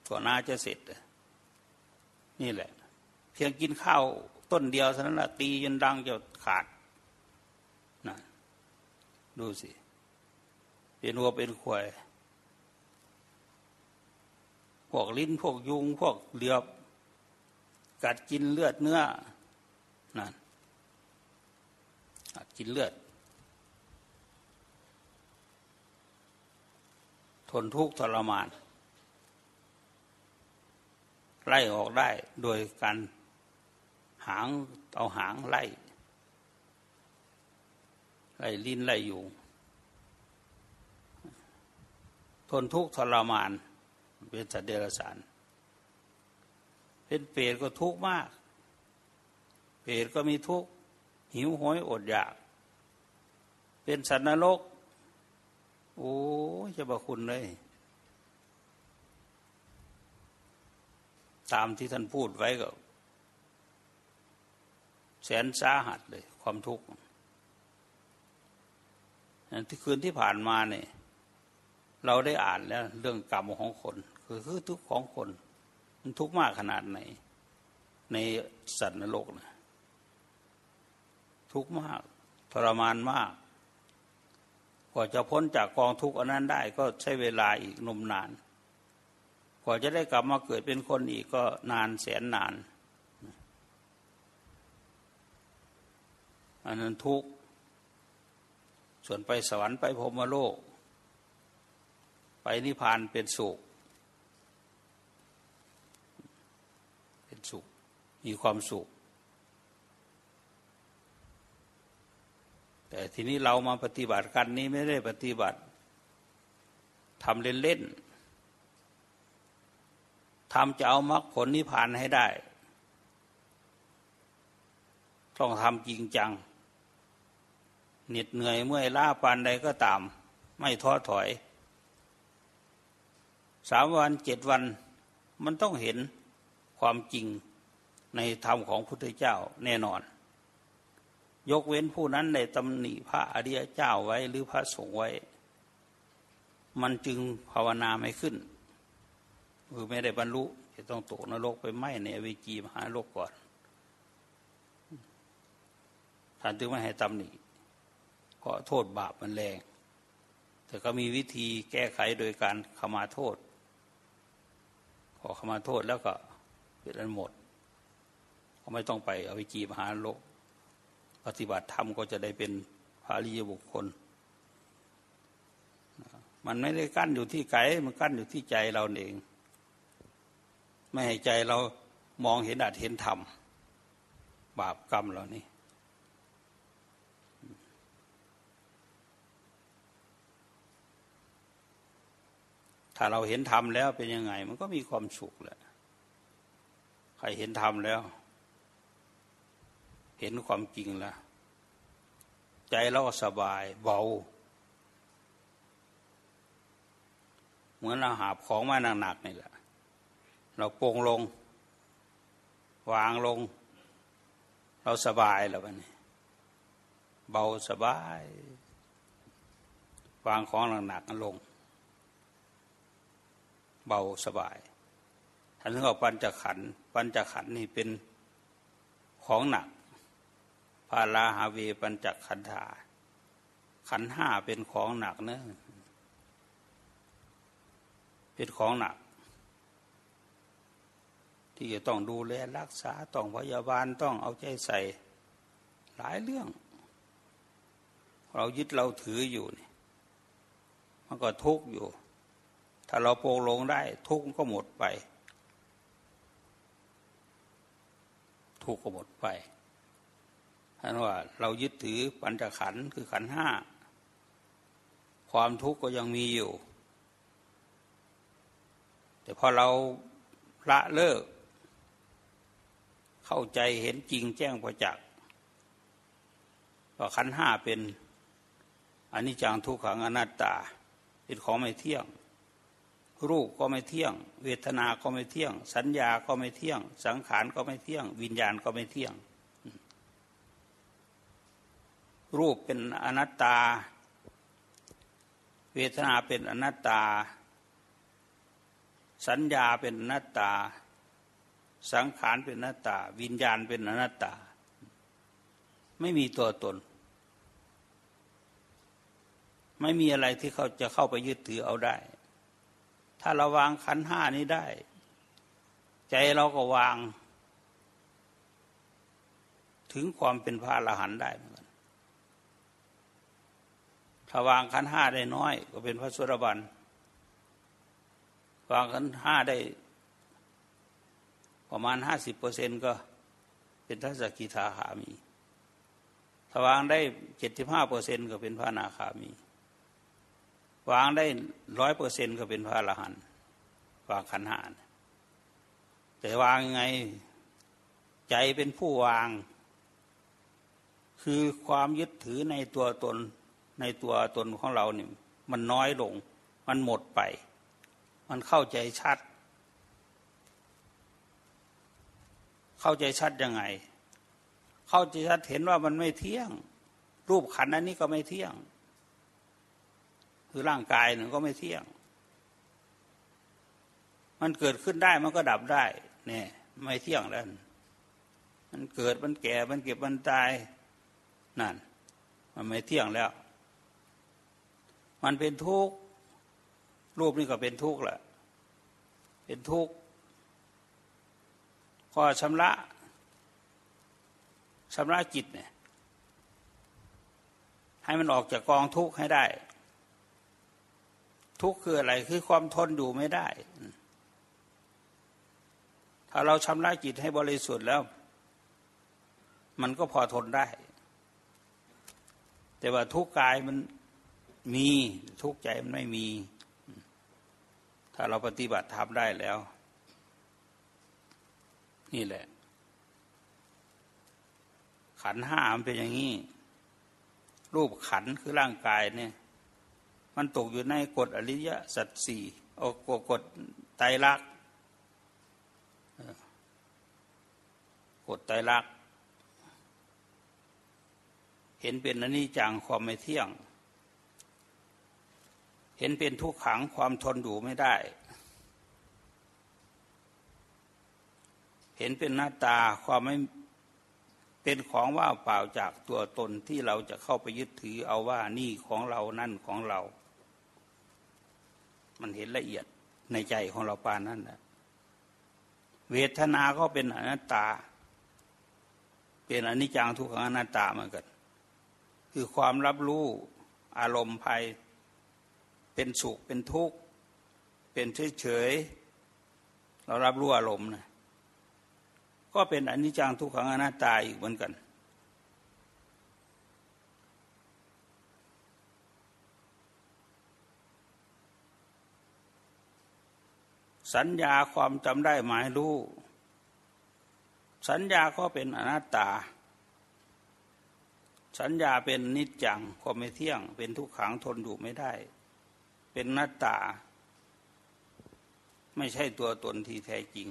ตัวนาจะเสร็จ นี่แหละ เพียงกินข้าวต้นเดียวเท่านั้นแหละตีจนดังจะขาดนะดูสิ เป็นวัวเป็นควายพวกลิ้นพวกยุง พวกเหลือบ กัดกินเลือดเนื้อนั่นกัดกินเลือด ทนทุกข์ทรมาน ไล่ออกได้โดยการหางเอาหางไล่ ไล่ลิ้นไล่อยู่ ทนทุกข์ทรมาน เป็นสัตว์เดรัจฉาน เป็นเปรตก็ทุกข์มาก เปรตก็มีทุกข์หิวโหยอดอยาก เป็นสัตว์นรก โอ้จะบาคุณเลย ตามที่ท่านพูดไว้ก็ แสนสาหัสเลย ความทุกข์ที่คืนที่ผ่านมาเนี่ย เราได้อ่านแล้ว เรื่องกรรมของคน คือคือทุกข์ของคน มันทุกข์มากขนาดไหน ในสัตว์นรกนะทุกข์มาก ทรมานมาก กว่าจะพ้นจากกองทุกข์อันนั้นได้ก็ใช้เวลาอีกนมนาน กว่าจะได้กลับมาเกิดเป็นคนอีกก็นานแสนนาน อันนั้นทุกข์ ส่วนไปสวรรค์ไปพรมโลก ไปนิพพานเป็นสุข เป็นสุข มีความสุข แต่ทีนี้เรามาปฏิบัติกันนี้ไม่ได้ปฏิบัติทำเล่นๆทำจะเอามรรคผลนิพพานให้ได้ ต้องทำจริงจังเหน็ดเหนื่อยเมื่อยล้าปานใดก็ตาม ไม่ท้อถอยสามวันเจ็ดวันมันต้องเห็นความจริงในธรรมของพุทธเจ้าแน่นอน ยกเว้นผู้นั้นในตำหนิพระอริยเจ้าไว้หรือพระสงฆ์ไว้ มันจึงภาวนาไม่ขึ้น คือไม่ได้บรรลุจะต้องตกนรกไปไหมในอวิจีมหาโลกก่อนท่านถึงไม่ให้ตำหนิเพราะโทษบาปมันแรง แต่ก็มีวิธีแก้ไขโดยการขมาโทษ ขอขมาโทษแล้วก็เป็นอันหมดก็ไม่ต้องไปอวิจีมหาโลก ฏิบัติธรรมก็จะได้เป็นพระริยบุคคล มันไม่ได้กั้นอยู่ที่ไกลมันกั้นอยู่ที่ใจเราเอง ไม่ให้ใจเรามองเห็นอาจเห็นธรรมบาปกรรมเหล่านี้ถ้าเราเห็นธรรมแล้วเป็นยังไง มันก็มีความสุขแหละ ใครเห็นธรรมแล้ว เห็นความจริงแล้วใจเราสบายเบา เหมือนเราหาบของมาหนักๆนี่แหละ เราโปร่งลง วางลง เราสบายแล้ววันนี้ เบาสบาย วางของหนักๆลง เบาสบายท่านถึงเอาปัญจขันปัญจขันนี่เป็นของหนัก พาลาหาเวปัญจขันธาขันห้าเป็นของหนักเนอะเป็นของหนัก ที่จะต้องดูแลรักษาต้องพยาบาลต้องเอาใจใส่หลายเรื่อง เรายึดเราถืออยู่นี่มันก็ทุกข์อยู่ ถ้าเราโปร่งลงได้ ทุกข์ก็หมดไป ทุกข์ก็หมดไป ท่านว่าเรายึดถือปัญจขันธ์คือขันธ์ห้าความทุกข์ก็ยังมีอยู่ แต่พอเราละเลิก เข้าใจเห็นจริงแจ้งประจักษ์ว่าขันห้าเป็นอนิจจังทุกขังอนัตตาเป็นของไม่เที่ยง รูปก็ไม่เที่ยง เวทนาก็ไม่เที่ยง สัญญาก็ไม่เที่ยง สังขารก็ไม่เที่ยง วิญญาณก็ไม่เที่ยง รูปเป็นอนัตตา เวทนาเป็นอนัตตา สัญญาเป็นอนัตตา สังขารเป็นอนัตตา วิญญาณเป็นอนัตตา ไม่มีตัวตน ไม่มีอะไรที่เขาจะเข้าไปยึดถือเอาได้ ถ้าเราวางขันห้านี้ได้ ใจเราก็วาง ถึงความเป็นพระอรหันต์ได้ ถ้าวางขันห้าได้น้อย ก็เป็นพระสุรบันวางขันห้าได้ ประมาณห้าสิบเปอร์เซ็นก็เป็นทัศกิทาขามี ถ้าวางได้เจ็ดสิบห้าเปอร์เซ็นก็เป็นพระนาคามี วางได้ร้อยเปอร์เซ็นก็เป็นพระอรหันต์วางขันหานแต่วางยังไงใจเป็นผู้วาง คือความยึดถือในตัวตน ในตัวตนของเราเนี่ยมันน้อยลง มันหมดไป มันเข้าใจชัด เข้าใจชัดยังไง เข้าใจชัดเห็นว่ามันไม่เที่ยง รูปขันอันนี้ก็ไม่เที่ยง คือร่างกายหนึ่งก็ไม่เที่ยง มันเกิดขึ้นได้มันก็ดับได้เนี่ยไม่เที่ยงแล้วมันเกิดมันแก่มันเก็บมันตายนั่น มันไม่เที่ยงแล้ว มันเป็นทุกข์รูปนี่ก็เป็นทุกข์แหละ เป็นทุกข์พอชำระชำระจิตเนี่ยให้มันออกจากกองทุกข์ให้ได้ ทุกข์คืออะไรคือความทนอยู่ไม่ได้ ถ้าเราชำระจิตให้บริสุทธิ์แล้ว มันก็พอทนได้ แต่ว่าทุกข์กายมัน มีทุกใจมันไม่มี ถ้าเราปฏิบัติทำได้แล้ว นี่แหละ ขันห้ามเป็นอย่างนี้ รูปขันคือร่างกายเนี่ย มันตกอยู่ในกฎอริยสัจสี่โอกกฎไตรลักษณ์กฎไตรลักษณ์เห็นเป็นอนิจจังความไม่เที่ยง เห็นเป็นทุกขังความทนอยู่ไม่ได้ เห็นเป็นหน้าตาความไม่เป็นของว่าเปล่าจากตัวตนที่เราจะเข้าไปยึดถือเอาว่านี่ของเรานั่นของเรา มันเห็นละเอียดในใจของเราปานนั้นนะเวทนาก็เป็นอนัตตา เป็นอนิจจังทุกขังอนัตตาเหมือนกัน คือความรับรู้อารมณ์ภาย เป็นสุขเป็นทุกข์ เป็นเฉยๆเรารับรู้อารมณ์นะก็เป็นอนิจจังทุกขังอนัตตาอีกเหมือนกัน สัญญาความจำได้หมายรู้ สัญญาก็เป็นอนัตตา สัญญาเป็นนิจจังความไม่เที่ยง เป็นทุกขังทนอยู่ไม่ได้ เป็นนัตตา ไม่ใช่ตัวตนที่แท้จริง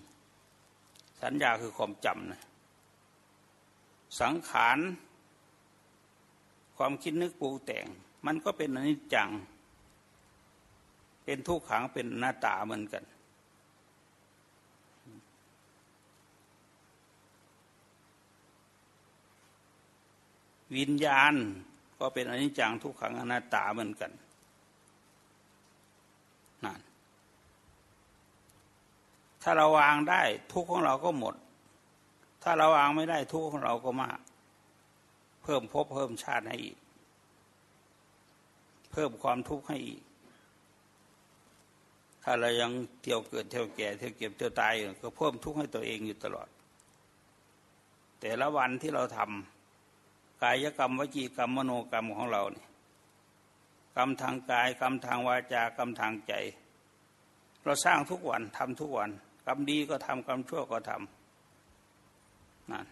สัญญาคือความจำนะสังขารความคิดนึกปรุงแต่ง มันก็เป็นอนิจจัง เป็นทุกขังเป็นหน้าตาเหมือนกัน วิญญาณก็เป็นอนิจจังทุกขังอนัตตาเหมือนกัน นั่นถ้าเราวางได้ทุกของเราก็หมด ถ้าเราวางไม่ได้ทุกของเราก็มาก เพิ่มภพเพิ่มชาติให้อีก เพิ่มความทุกข์ให้อีก ถ้าเรายังเที่ยวเกิดเที่ยวแก่เที่ยวเก็บเที่ยวตายก็เพิ่มทุกข์ให้ตัวเองอยู่ตลอด แต่ละวันที่เราทำกายกรรมวจีกรรมมโนกรรมของเราเนี่ย กรรมทางกายกรรมทางวาจากรรมทางใจ เราสร้างทุกวันทำทุกวันกรรมดีก็ทำกรรมชั่วก็ทำนั่น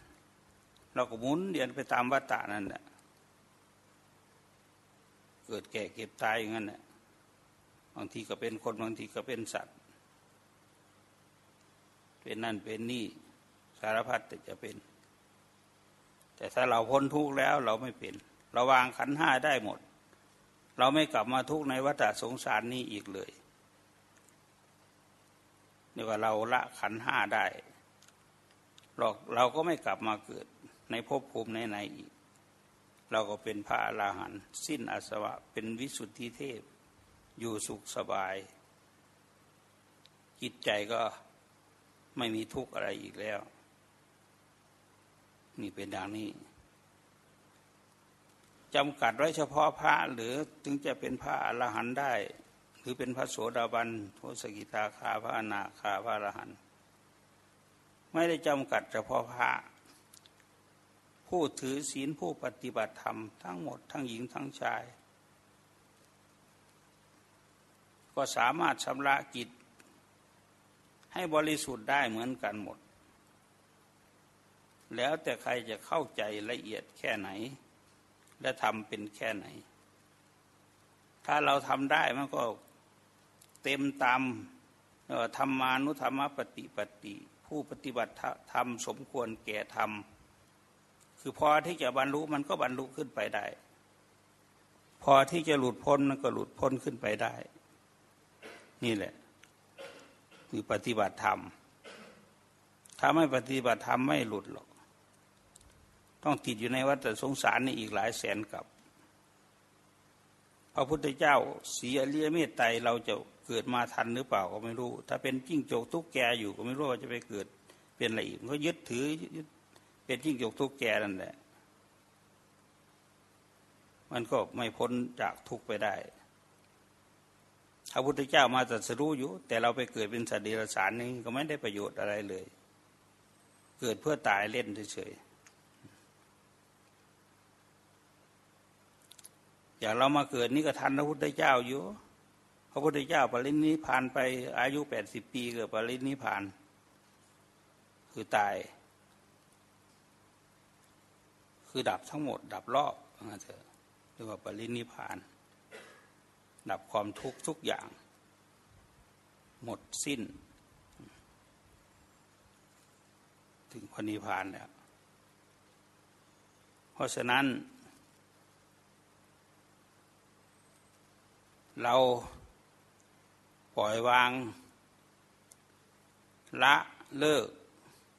เราก็หมุนเดียนไปตามวัฏฏะนั่นแหละเกิดแก่เก็บตายอย่างนั้นแหละบางทีก็เป็นคนบางทีก็เป็นสัตว์ เป็นนั่นเป็นนี่สารพัดแต่จะเป็น แต่ถ้าเราพ้นทุกข์แล้วเราไม่เป็น เราวางขันห้าได้หมด เราไม่กลับมาทุกข์ในวัฏสงสารนี้อีกเลยนี่ว่าเราละขันห้าได้เราเราก็ไม่กลับมาเกิดในภพภูมิในในอีก เราก็เป็นพระอราหันต์สิ้นอาสวะเป็นวิสุทธิเทพ อยู่สุขสบาย จิตใจก็ไม่มีทุกข์อะไรอีกแล้ว นี่เป็นดังนี้ จำกัดไว้เฉพาะพระหรือถึงจะเป็นพระอรหันต์ได้คือเป็นพระโสดาบันโทสกิทาคาพระอนาคาพระอรหันต์ไม่ได้จำกัดเฉพาะพระผู้ถือศีลผู้ปฏิบัติธรรมทั้งหมดทั้งหญิงทั้งชาย ก็สามารถชำระกิจ ให้บริสุทธิ์ได้เหมือนกันหมด แล้วแต่ใครจะเข้าใจละเอียดแค่ไหน และทำเป็นแค่ไหน ถ้าเราทำได้มันก็เต็มตามธรรมานุธรรมปฏิปฏิผู้ปฏิบัติธรรมสมควรแก่ธรรม คือพอที่จะบรรลุมันก็บรรลุขึ้นไปได้ พอที่จะหลุดพ้นมันก็หลุดพ้นขึ้นไปได้ นี่แหละ คือปฏิบัติธรรม ถ้าไม่ปฏิบัติธรรมไม่หลุดหรอก ต้องติดอยู่ในวัฏสงสารนี่อีกหลายแสนกับ พระพุทธเจ้าเสีอริยเมตไตเราจะเกิดมาทันหรือเปล่าก็ไม่รู้ ถ้าเป็นจิ้งจกทุกแกอยู่ก็ไม่รู้ว่าจะไปเกิดเป็นอะไรอีกก็ยึดถือเป็นจิ้งจกทุกแกนั่นแหละ มันก็ไม่พ้นจากทุกไปได้พระพุทธเจ้ามาตรัสรู้อยู่ แต่เราไปเกิดเป็นสัตว์เดรัจฉานนี่ก็ไม่ได้ประโยชน์อะไรเลย เกิดเพื่อตายเล่นเฉยๆ อย่างเรามาเกิดนี่ก็ทันพระพุทธเจ้าอยู่ พระพุทธเจ้าปรินิพานไปอายุแปดสิบปีเกิดปรินิพาน คือตาย คือดับทั้งหมด ดับรอบนะเถอะเรียกว่าปรินิพาน ดับความทุกข์ทุกอย่าง หมดสิ้น ถึงพนิพานแล้วเพราะฉะนั้น เราปล่อยวาง ละเลิก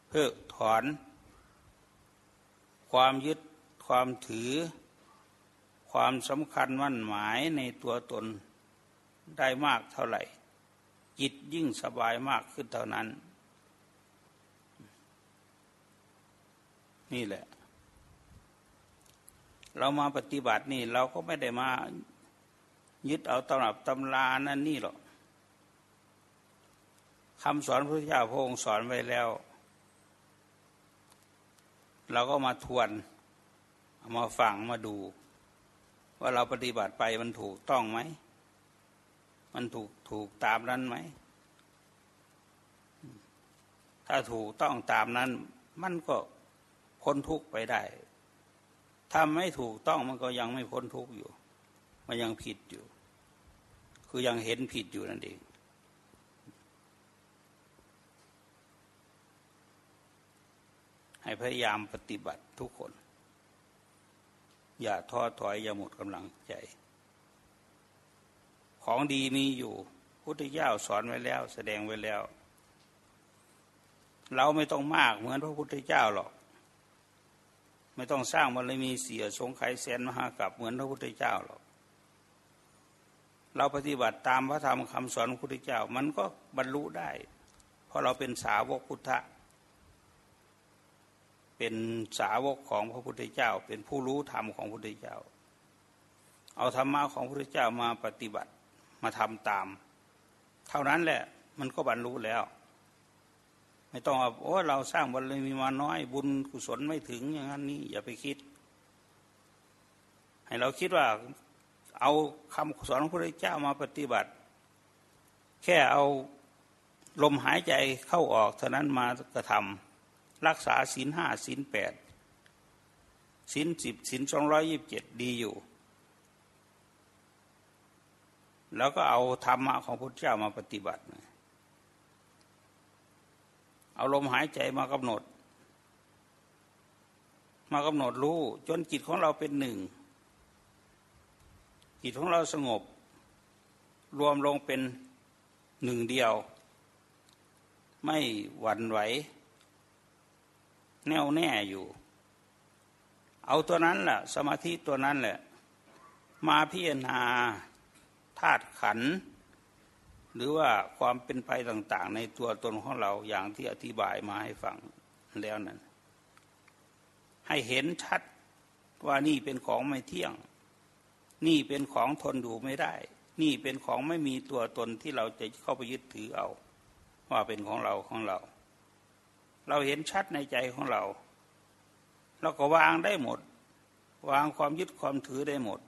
เพิกถอน ความยึดความถือ ความสำคัญมั่นหมายในตัวตนได้มากเท่าไหร่ จิตยิ่งสบายมากขึ้นเท่านั้น นี่แหละ เรามาปฏิบัตินี่เราก็ไม่ได้มา ยึดเอาตำรับตำรานั่นนี่หรอกคำสอนพระเจ้าพระองค์สอนไว้แล้ว เราก็มาทวนมาฟังมาดู ว่าเราปฏิบัติไปมันถูกต้องไหม มันถูกถูกตามนั้นไหม ถ้าถูกต้องตามนั้น มันก็พ้นทุกข์ไปได้ ถ้าไม่ถูกต้องมันก็ยังไม่พ้นทุกข์อยู่ มันยังผิดอยู่ คือยังเห็นผิดอยู่นั่นเองให้พยายามปฏิบัติทุกคน อย่าท้อถอยอย่าหมดกำลังใจ ของดีมีอยู่ พุทธเจ้าสอนไว้แล้ว แสดงไว้แล้ว เราไม่ต้องมากเหมือนพระพุทธเจ้าหรอก ไม่ต้องสร้างบารมีเสียสงไขแสนมหากับเหมือนพระพุทธเจ้าหรอก เราปฏิบัติตามพระธรรมคำสอนพระพุทธเจ้ามันก็บรรลุได้ เพราะเราเป็นสาวกพุทธะเป็นสาวกของพระพุทธเจ้า เป็นผู้รู้ธรรมของพระพุทธเจ้า เอาธรรมะของพระพุทธเจ้ามาปฏิบัติมาทำตาม เท่านั้นแหละมันก็บรรลุแล้ว ไม่ต้องว่าโอ้เราสร้างบารมีมาน้อยบุญกุศลไม่ถึงอย่างนั้นนี่อย่าไปคิด ให้เราคิดว่า เอาคำสอนของพระเจ้ามาปฏิบัติ แค่เอาลมหายใจเข้าออกเท่านั้นมากระทำรักษาศีลห้าศีลแปดศีลสิบศีลสองร้อยยิบเจ็ดดีอยู่ แล้วก็เอาธรรมะของพระเจ้ามาปฏิบัติ เอาลมหายใจมากำหนด มากำหนดรู้จนจิตของเราเป็นหนึ่ง จิตของเราสงบ รวมลงเป็นหนึ่งเดียว ไม่หวั่นไหว แน่วแน่อยู่ เอาตัวนั้นแหละสมาธิตัวนั้นแหละ มาพิจารณาธาตุขัน หรือว่าความเป็นไปต่าง ๆ ในตัวตนของเราอย่างที่อธิบายมาให้ฟังแล้วนั้น ให้เห็นชัดว่านี่เป็นของไม่เที่ยง นี่เป็นของทนดูไม่ได้ นี่เป็นของไม่มีตัวตนที่เราจะเข้าไปยึดถือเอา ว่าเป็นของเราของเรา เราเห็นชัดในใจของเรา เราก็วางได้หมด วางความยึดความถือได้หมด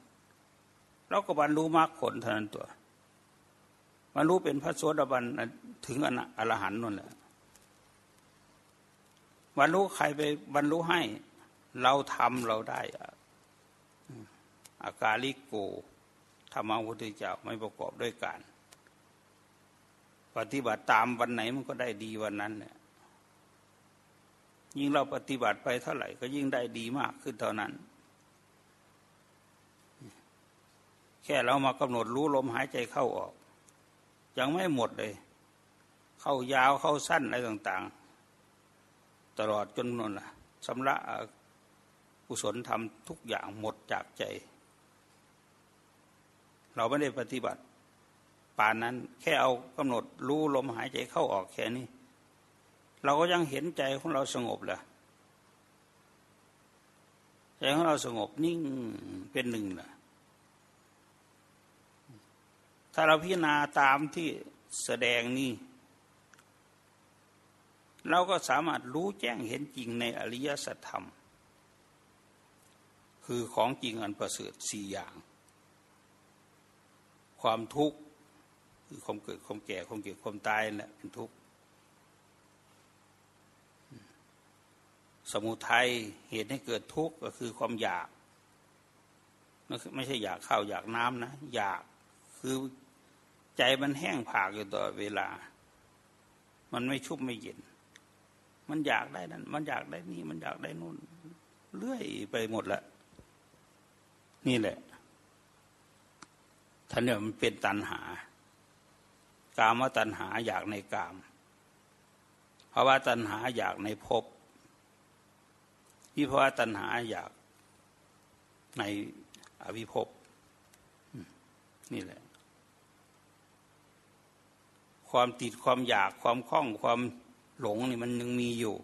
เราก็บรรลุมรรคผลเท่านั้นตัวบรรลุเป็นพระโสดาบันถึงอรหันต์นั่นแหละบรรลุใครไปบรรลุให้ เราทำเราได้ อากาลิโกธรรมะพุทธเจ้าไม่ประกอบด้วยการ ปฏิบัติตามวันไหนมันก็ได้ดีวันนั้นเนี่ยยิ่งเราปฏิบัติไปเท่าไหร่ ก็ยิ่งได้ดีมากขึ้นเท่านั้น แค่เรามากำหนดรู้ลมหายใจเข้าออก ยังไม่หมดเลย เข้ายาวเข้าสั้นอะไรต่าง ๆ ตลอดจนนั่นละสำระกุศลทำทุกอย่างหมดจากใจ เราไม่ได้ปฏิบัติป่านนั้น แค่เอากำหนดรู้ลมหายใจเข้าออกแค่นี้ เราก็ยังเห็นใจของเราสงบแหละใจของเราสงบนิ่งเป็นหนึ่งแหละถ้าเราพิจารณาตามที่แสดงนี่เราก็สามารถรู้แจ้งเห็นจริงในอริยสัจธรรม คือของจริงอันประเสริฐสี่อย่าง ความทุกข์คือความเกิดความแก่ความเก็บความตายแหละเป็นทุกข์สมุทัยเหตุให้เกิดทุกข์ก็คือความอยากไม่ใช่อยากข้าวอยากน้ำนะอยากคือใจมันแห้งผากอยู่ตลอดเวลา มันไม่ชุบไม่เย็น มันอยากได้นั้นมันอยากได้นี่มันอยากได้นู่นเลื่อยไปหมดละนี่แหละ ท่านเนี่ยมันเป็นตัณหา กามตัณหาอยากในกามภาวะตัณหาอยากในภพวิภาวะตัณหาอยากในอวิภพนี่แหละ ความติดความอยากความคล้องความหลงนี่มันยังมีอยู่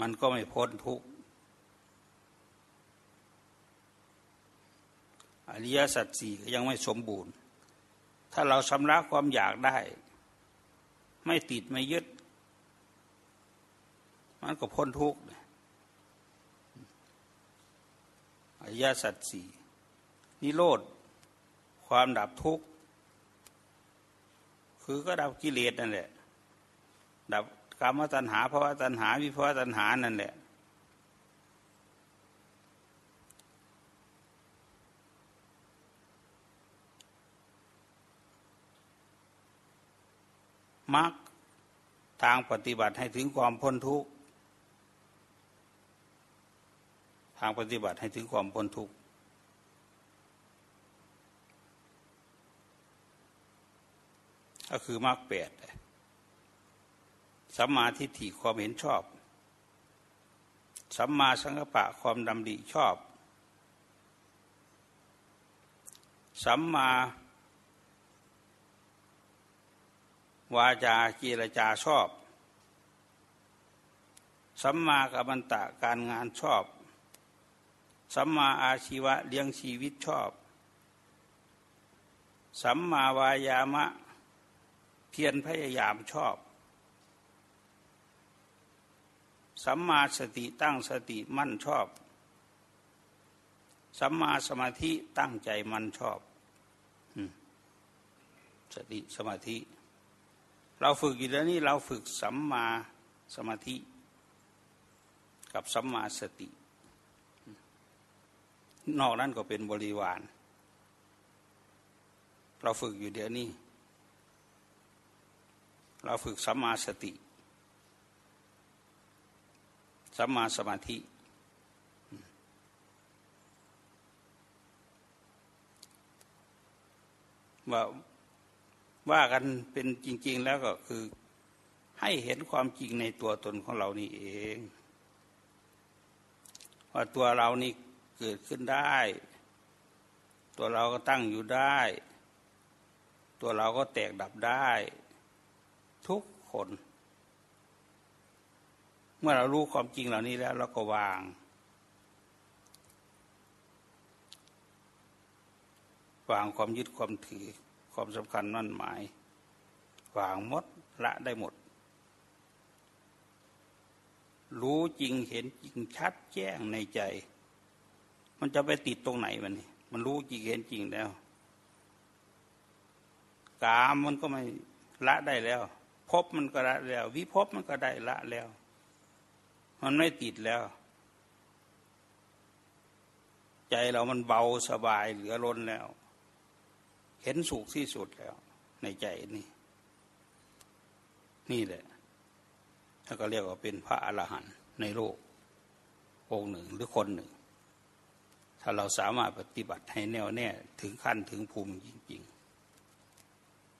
มันก็ไม่พ้นทุกข์ อริยสัจสี่ยังไม่สมบูรณ์ ถ้าเราชำระความอยากได้ ไม่ติดไม่ยึด มันก็พ้นทุกข์อริยสัจสี่นิโรธความดับทุกข์คือก็ดับกิเลสนั่นแหละ ดับกรรมตัณหาภาวะตัณหาวิภาวะตัณหานั่นแหละ มรรคทางปฏิบัติให้ถึงความพ้นทุกข์ทางปฏิบัติให้ถึงความพ้นทุกข์ก็คือมรรคแปดสัมมาทิฏฐิความเห็นชอบ สัมมาสังกปะความดำริชอบ สัมมา วาจาเจรจาชอบ สัมมากัมมันตะการงานชอบ สัมมาอาชีวะเลี้ยงชีวิตชอบ สัมมาวายามะ เพียรพยายามชอบ สัมมาสติตั้งสติมั่นชอบ สัมมาสมาธิตั้งใจมั่นชอบสติสมาธิ เราฝึกอยู่แล้วนี่เราฝึกสัมมาสมาธิ กับสัมมาสติ นอกนั้นก็เป็นบริวาร เราฝึกอยู่เดี๋ยวนี้ เราฝึกสัมมาสติ สัมมาสมาธิ ว่า ว่ากันเป็นจริง ๆ แล้วก็คือให้เห็นความจริงในตัวตนของเรานี่เองว่าตัวเรานี่เกิดขึ้นได้ ตัวเราก็ตั้งอยู่ได้ ตัวเราก็แตกดับได้ ทุกคน เมื่อเรารู้ความจริงเหล่านี้แล้วเราก็วาง วางความยึดความถือ ความสำคัญนั่นหมาย วางหมดละได้หมด รู้จริงเห็นจริงชัดแจ้งในใจ มันจะไปติดตรงไหนมันนี่มันรู้จริงเห็นจริงแล้วกามมันก็ไม่ละได้แล้วพบมันก็ละแล้ว วิพบมันก็ได้ละแล้ว มันไม่ติดแล้ว ใจเรามันเบาสบายเหลือล้นแล้ว เห็นสุขที่สุดแล้ว ในใจนี่ นี่แหละถ้าก็เรียกว่าเป็นพระอรหันต์ในโลกองค์หนึ่งหรือคนหนึ่ง ถ้าเราสามารถปฏิบัติให้แน่วแน่ถึงขั้นถึงภูมิจริง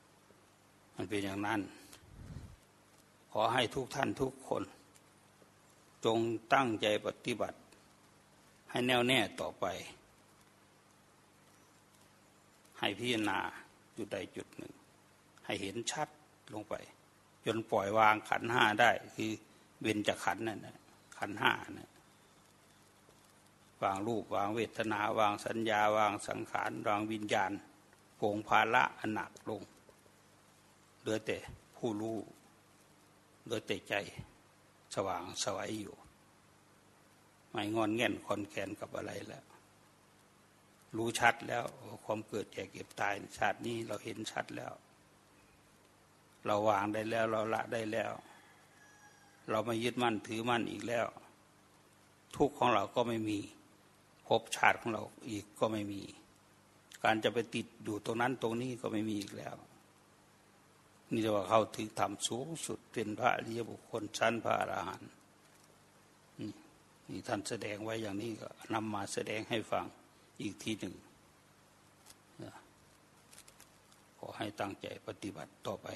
ๆ มันเป็นอย่างนั้น ขอให้ทุกท่านทุกคน จงตั้งใจปฏิบัติ ให้แน่วแน่ต่อไป ให้พิจารณาจุดใดจุดหนึ่ง ให้เห็นชัดลงไป จนปล่อยวางขันห้าได้ คือเว้นจากขันนั่นนะขันห้านะวางรูปวางเวทนาวางสัญญาวางสังขารวางวิญญาณโปงภาระอันหนักลงเหลือแต่ผู้รู้เหลือแต่ใจสว่างสวัยอยู่ ไม่งอนเง่นคอนแคนกับอะไรแล้ว รู้ชัดแล้ว ความเกิดแก่เก็บตายชาตินี้เราเห็นชัดแล้ว เราวางได้แล้วเราละได้แล้ว เราไม่ยึดมั่นถือมั่นอีกแล้ว ทุกของเราก็ไม่มีภพชาติของเราอีกก็ไม่มี การจะไปติดอยู่ตรงนั้นตรงนี้ก็ไม่มีอีกแล้ว นี่จะว่าเขาถึงทำสูงสุดเป็นพระอริยบุคคลชั้นพระอรหันต์นี่ท่านแสดงไว้อย่างนี้ก็นำมาแสดงให้ฟัง อีกทีหนึ่งขอให้ตั้งใจปฏิบัติต่อไป